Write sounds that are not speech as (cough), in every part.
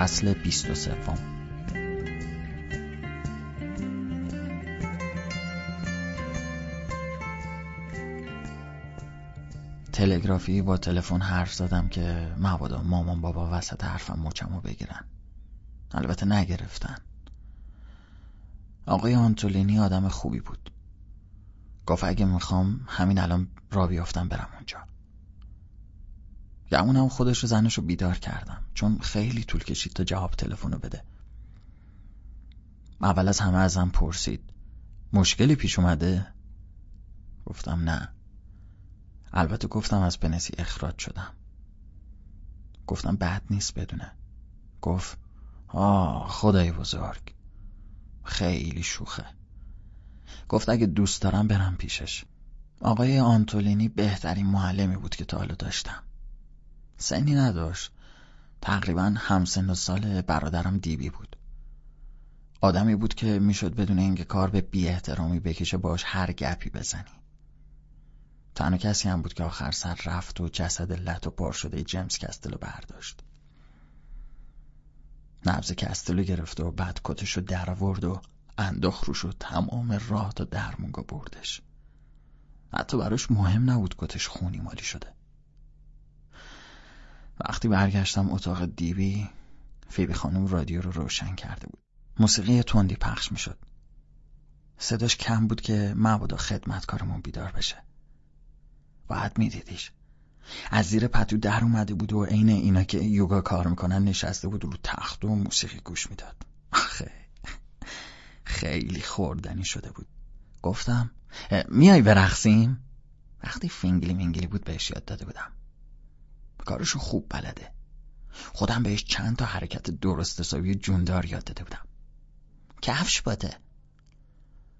فصل 23 تلگرافی با تلفن حرف زدم که مبادا مامان بابا وسط حرفم مچمو بگیرن. البته نگرفتن. آقای آنتولینی آدم خوبی بود. گفت اگه می‌خوام همین الان را بیافتم برم اونجا. گمونم خودش رو زنش رو بیدار کردم. چون خیلی طول کشید تا جواب تلفن بده. اول از همه ازم پرسید. مشکلی پیش اومده؟ گفتم نه. البته گفتم از پنسی اخراج شدم. گفتم بد نیست بدونه. گفت آه خدای بزرگ. خیلی شوخه. گفت اگه دوست دارم برم پیشش. آقای آنتولینی بهترین معلمی بود که تا حالا داشتم. سنی نداشت. تقریبا همسن و سال برادرم دیبی بود. آدمی بود که می‌شد بدون اینکه کار به بی احترامی بکشه باش هر گپی بزنی. تنها کسی هم بود که آخر سر رفت و جسد لط و پار شده جیمز کستلو برداشت. نبز کستلو گرفت و بعد کتش رو در آورد و انداخت روش و تمام راه تا درمونگا بردش. حتی براش مهم نبود کتش خونی مالی شده. وقتی برگشتم اتاق دیوی فیبی خانم رادیو رو روشن کرده بود. موسیقی تندی پخش می‌شد. صداش کم بود که مبادا خدمتکارمون بیدار بشه. باید میدیدیش. از زیر پتو در اومده بود و عین اینا که یوگا کار می‌کنن نشسته بود رو تخت و موسیقی گوش می‌داد. خیلی خوردنی شده بود. گفتم میای برقصیم؟ وقتی فینگلی مینگلی بود بهش یاد داده بودم. کارشو خوب بلده. خودم بهش چند تا حرکت درست حسابی جوندار یاد داده بودم. کفش باده.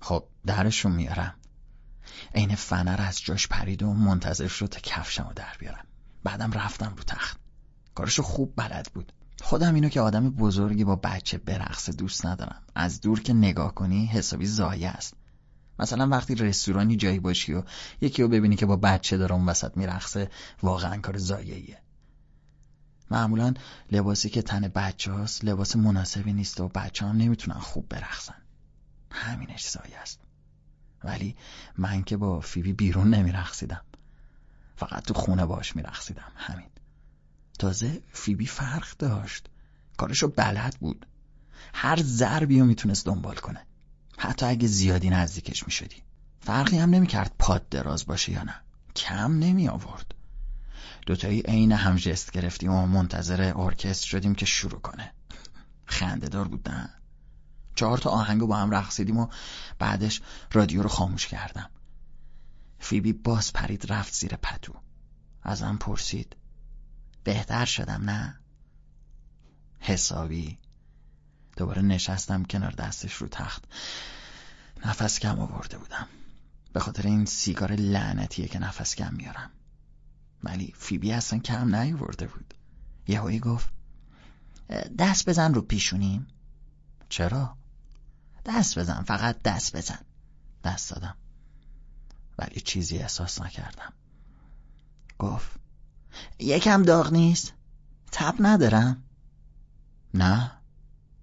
خب درشو میارم. عین فنر از جاش پرید و منتظر شد تا کفشمو در بیارم. بعدم رفتم رو تخت. کارشو خوب بلد بود. خودم اینو که آدم بزرگی با بچه برقصه دوست ندارم. از دور که نگاه کنی حسابی زایه است. مثلا وقتی رستورانی جایی باشی و یکی رو ببینی که با بچه داره اون وسط میرقصه واقعا کار زایهیه معمولا لباسی که تن بچه هاست لباس مناسبی نیست و بچه ها نمی‌تونن خوب برقصن. همینش زایه است. ولی من که با فیبی بیرون نمیرقصیدم. فقط تو خونه باش میرقصیدم. همین. تازه فیبی فرق داشت. کارشو بلد بود. هر ضربی رو می‌تونست دنبال کنه. حتی اگه زیادی نزدیکش می‌شدی. فرقی هم نمی‌کرد پاد دراز باشه یا نه. کم نمی آورد دوتایی عین هم جست گرفتیم و منتظر ارکستر شدیم که شروع کنه. خنده دار بود نه؟ چهار تا آهنگو با هم رقصیدیم و بعدش رادیو رو خاموش کردم. فیبی باز پرید رفت زیر پتو. ازم پرسید. بهتر شدم نه؟ حسابی. دوباره نشستم کنار دستش رو تخت. نفس کم آورده بودم. به خاطر این سیگار لعنتیه که نفس کم میارم. ولی فیبی اصلا کم نیورده بود. یهویی گفت دست بزن رو پیشونیم. چرا؟ دست بزن فقط دست بزن. دست دادم. ولی چیزی احساس نکردم. گفت یکم داغ نیست. تب ندارم. نه.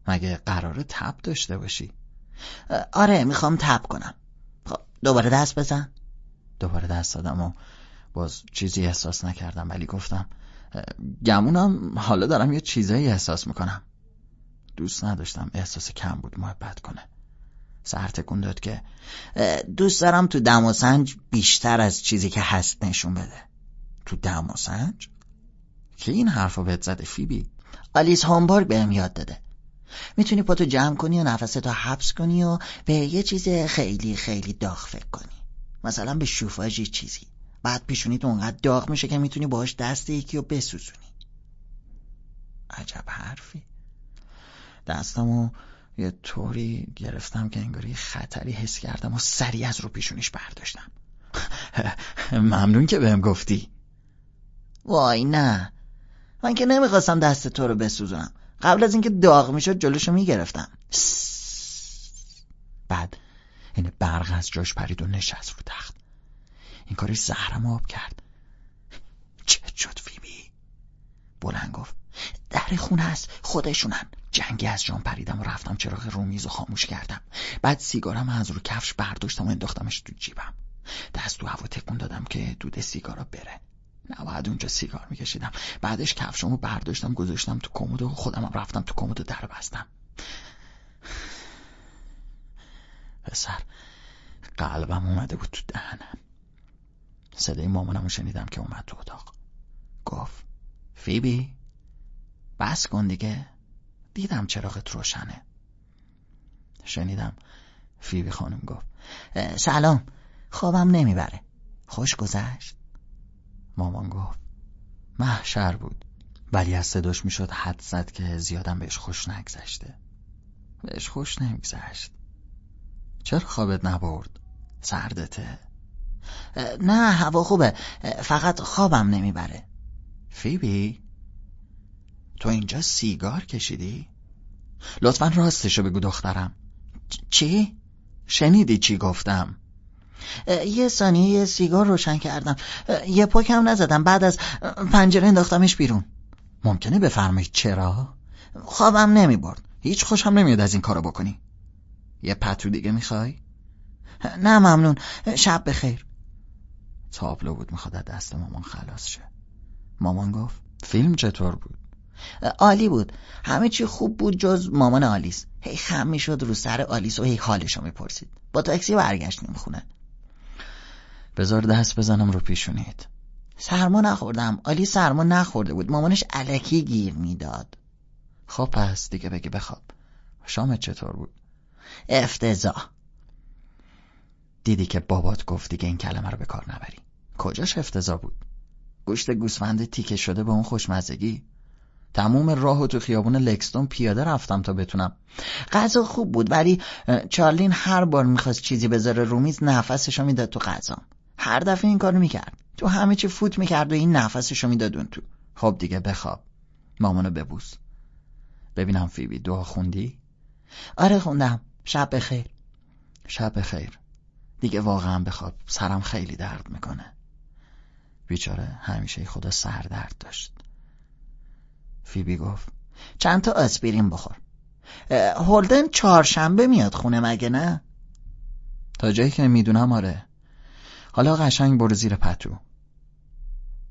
مگه قرار تب داشته باشی؟ آره می‌خوام تب کنم. خب دوباره دست بزن. دوباره دست دادم و باز چیزی احساس نکردم ولی گفتم گمونم حالا دارم یه چیزایی احساس می‌کنم. دوست نداشتم احساس کم بود محبت کنه. سر تکون داد که دوست دارم تو دم و سنج بیشتر از چیزی که هست نشون بده. تو دم و سنج؟ که این حرفو بهت زده فیبی؟ آلیس هامبورگ بهم یاد داده. می‌تونی پاتو جمع کنی و نفستو حبس کنی و به یه چیز خیلی خیلی داغ فکر کنی. مثلا به شوفاژ چیزی. بعد پیشونیت اونقدر داغ میشه که می‌تونی باهاش دست یکی رو بسوزونی. عجب حرفی. دستمو یه طوری گرفتم که انگاری خطری حس کردم و سریع از رو پیشونیش برداشتم. (laughs) ممنون که بهم گفتی. وای نه. من که نمی‌خواستم دست تو رو بسوزونم قبل از اینکه داغ می‌شد جلوشو می‌گرفتم. بعد این برق از جاش پرید و نشست رو تخت. این کارش زهرم آب کرد. چه شد فیبی. بلند گفت در خونه است خودشونن. جنگی از جان پریدم و رفتم چراغ رومیز و خاموش کردم. بعد سیگارم از رو کفش برداشتم و انداختمش تو جیبم. دست تو هوا تکون دادم که دود سیگارا بره. نباید اونجا سیگار میکشیدم. بعدش کفشمو برداشتم گذاشتم تو کمد و خودمم رفتم تو کمد و در بستم. پسر قلبم اومده بود تو دهنم. صدای مامانمو شنیدم که اومد تو اتاق. گفت فیبی بس کن دیگه. دیدم چراغت روشنه. شنیدم فیبی خانم گفت سلام. خوابم نمی‌بره. خوش گذشت. مامان گفت محشر بود. ولی از صداش می‌شد حد زد که زیادم بهش خوش نگذشته. بهش خوش نمیگذشت. چرا خوابت نبرد؟ سردته. نه هوا خوبه. فقط خوابم نمی‌بره. فیبی؟ تو اینجا سیگار کشیدی؟ لطفا راستشو بگو دخترم. چی؟ شنیدی چی گفتم؟ یه ثانیه یه سیگار روشن کردم. یه پاکم نزدم. بعد از پنجره انداختمش بیرون. ممکنه بفرمایید چرا؟ خوابم نمی برد هیچ خوشم نمیاد از این کارو بکنی. یه پتو دیگه می‌خوای؟ نه ممنون. شب بخیر. تابلو بود می‌خواد دست مامان خلاص شه. مامان گفت فیلم چطور بود؟ عالی بود. همه چی خوب بود جز مامان آلیس. هی خم می‌شد رو سر آلیس و هی حالشو می‌پرسید. با تاکسی برگشتیم خونه. بذار دست بزنم رو پیشونید سرما نخوردم. آلی سرما نخورده بود. مامانش علکی گیر می‌داد. خب پس دیگه بگی بخواب. شامت چطور بود؟ افتضاح. دیدی که بابات گفت دیگه این کلمه رو به کار نبری. کجاش افتضاح بود؟ گوشت گوسفند تیکه شده به اون خوشمزگی؟ تموم راه و تو خیابون لکستون پیاده رفتم تا بتونم. غذا خوب بود ولی چارلین هر بار می‌خواست چیزی بذاره رو میز نفسشو می‌داد تو غذا هر دفعه این کارو می‌کرد. تو همه چی فوت می‌کرد و این نفسشو می‌داد اون تو. خب دیگه بخواب. مامانو ببوس. ببینم فیبی دعا خوندی؟ آره خوندم. شب بخیر. شب بخیر. دیگه واقعا بخواب. سرم خیلی درد می‌کنه. بیچاره همیشه خدا سر درد داشت. فیبی گفت چند تا آسپرین بخور. هولدن چهارشنبه میاد خونه مگه نه؟ تا جایی که می‌دونم آره. حالا قشنگ برو زیر پتو.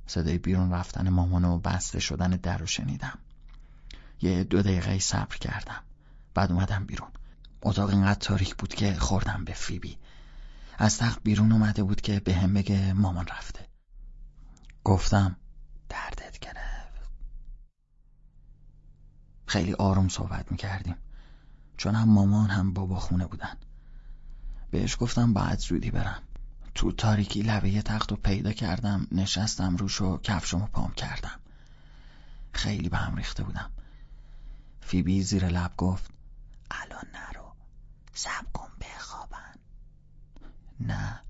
صدای بیرون رفتن مامان و بسته شدن در رو شنیدم. یه دو دقیقه صبر کردم. بعد اومدم بیرون. اتاق اینقدر تاریک بود که خوردم به فیبی. از تخت بیرون اومده بود که به هم بگه مامان رفته. گفتم دردت گرفت. خیلی آروم صحبت می‌کردیم. چون هم مامان هم بابا خونه بودن. بهش گفتم باید زودی برم. تو تاریکی لبه یه تخت رو پیدا کردم نشستم روش و کفشمو پام کردم. خیلی به هم ریخته بودم. فیبی زیر لب گفت الان نرو سب کن بخوابن. نه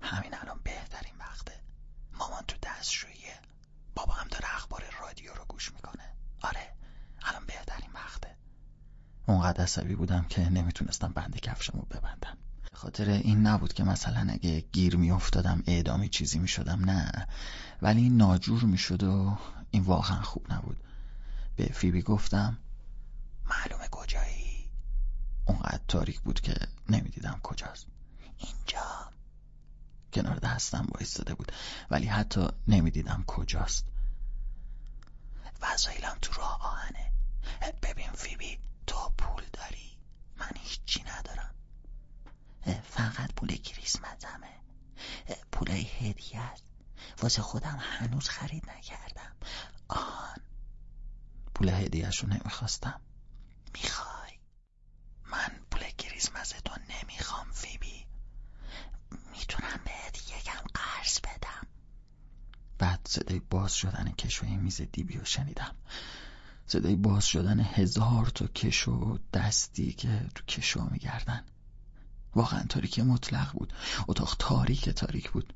همین الان بهترین وقته. مامان تو دستشویه بابا هم داره اخبار رادیو رو گوش می‌کنه. آره الان بهترین وقته. اونقدر عصبی بودم که نمی‌تونستم بند کفشمو ببندم. خاطر این نبود که مثلا اگه گیر میافتادم اعدامی چیزی می‌شدم نه. ولی ناجور می‌شد و این واقعا خوب نبود. به فیبی گفتم معلومه کجایی؟ اونقدر تاریک بود که نمی‌دیدم کجاست. اینجا. کنار دستم وایستاده بود ولی حتی نمی‌دیدم کجاست. وسایلم تو راه آهنه. ببین فیبی تو پول داری. من هیچی ندارم. فقط پول کریسمسمه پولای هدیه است واسه خودم هنوز خرید نکردم. آن. پول هدیهش رو نمی‌خواستم. می‌خوای. من پول کریسمس تو نمی‌خوام فیبی. می‌تونم بهت یکم قرض بدم. بعد صدای باز شدن کشوی میز دیبی رو شنیدم. صدای باز شدن هزار تا کشو دستی که تو کشو میگردن. واقعا تاریکی مطلق بود. اتاق تاریک تاریک بود.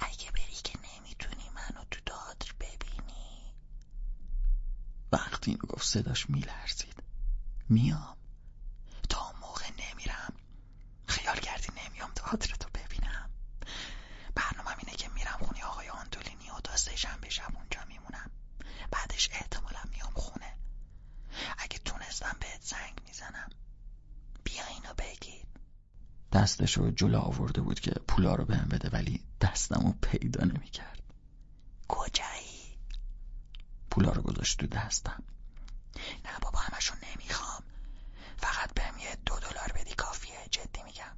اگه بری که نمی‌تونی منو تو دادر ببینی. وقتی اینو گفت صداش میلرزید. میام. تا موقع نمیرم. خیال کردی نمیام دادر تو ببینم. برنامه اینه که میرم خونه آقای آندولینی و تا شنبه شب اونجا میمونم. بعدش احتمالا میام خونه. اگه تونستم بهت زنگ می‌زنم. دستشو جلو آورده بود که پولا رو بهم بده ولی دستمو پیدا نمی‌کرد. کجایی؟ پولا رو گذاشت تو دستم. نه بابا همشون نمی‌خوام. فقط بهم یه دو دلار بدی کافیه. جدی میگم.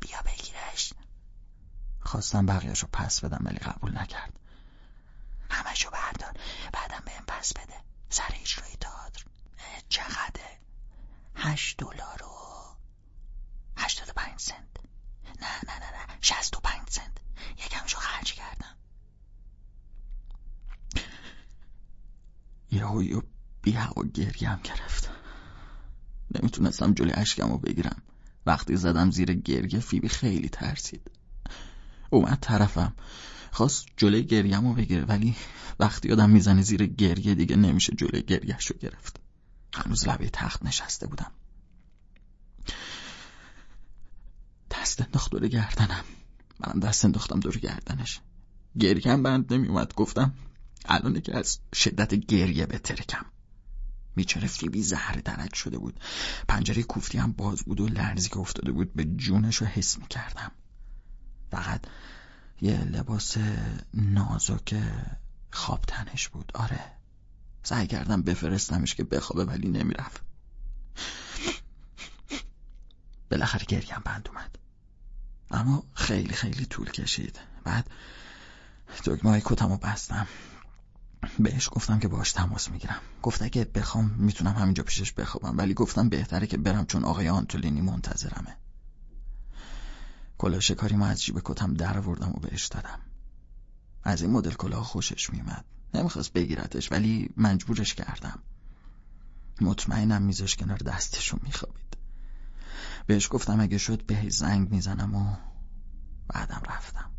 بیا بگیرش. خواستم بقیهشو پس بدم ولی قبول نکرد همشو بردار بعدم بهم پس بده سر اجرای تئاتر چقدره هشت دلار و هشتاد و پنج سنت. نه نه نه نه شست و پنج سنت. یکمشو خرج کردم. یهو بی و گریم گرفت. نمی‌تونستم جلوی اشکم رو بگیرم. وقتی زدم زیر گریه فیبی خیلی ترسید. اومد طرفم. خواست جلوی گریم رو بگیره ولی وقتی آدم می‌زنه زیر گریه دیگه نمیشه جلوی گریهش رو گرفت. هنوز لبه تخت نشسته بودم. دست انداخت دور گردنم. منم دست انداختم دور گردنش. گریم بند نمیومد گفتم الانه که از شدت گریه بترکم بیچاره فیبی زهر درک شده بود. پنجره کوفتی هم باز بود و لرزی که افتاده بود به جونش رو حس می‌کردم. فقط یه لباس نازک خواب تنش بود. آره. سعی کردم بفرستمش که بخوابه ولی نمی‌رفت. بالاخره گریم بند اومد. اما خیلی خیلی طول کشید. بعد دکمه های کتمو بستم. بهش گفتم که باش تماس می‌گیرم. گفت اگه بخوام می‌تونم همینجا پیشش بخوابم ولی گفتم بهتره که برم چون آقای آنتولینی منتظرمه. کلاه شکاری ما از جیب کتم در آوردم و بهش دادم. از این مدل کلاه خوشش میومد نمی‌خواست بگیرتش ولی مجبورش کردم. مطمئنم میذاش کنار دستشو میخوابید بهش گفتم اگه شد بهش زنگ می‌زنم و بعدم رفتم.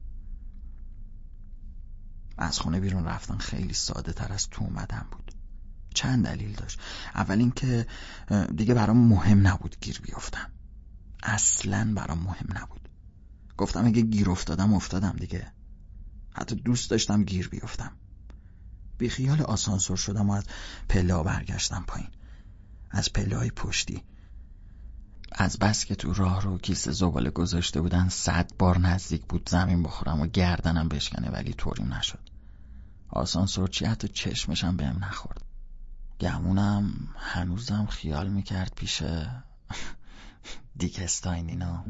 از خونه بیرون رفتن خیلی ساده تر از تو اومدن بود. چند دلیل داشت. اول اینکه دیگه برام مهم نبود گیر بیفتم اصلا برام مهم نبود. گفتم اگه گیر افتادم افتادم دیگه. حتی دوست داشتم گیر بیفتم بی خیال آسانسور شدم و از پله برگشتم پایین. از پله های پشتی. از بس که تو راه رو کیسه زباله گذاشته بودن صد بار نزدیک بود زمین بخورم و گردنم بشکنه ولی طوریم نشد. آسانسور چی؟ حتی چشمشم بهم نخورد. گمونم هنوزم خیال می‌کرد پیش (laughs) دیکستاین اینا.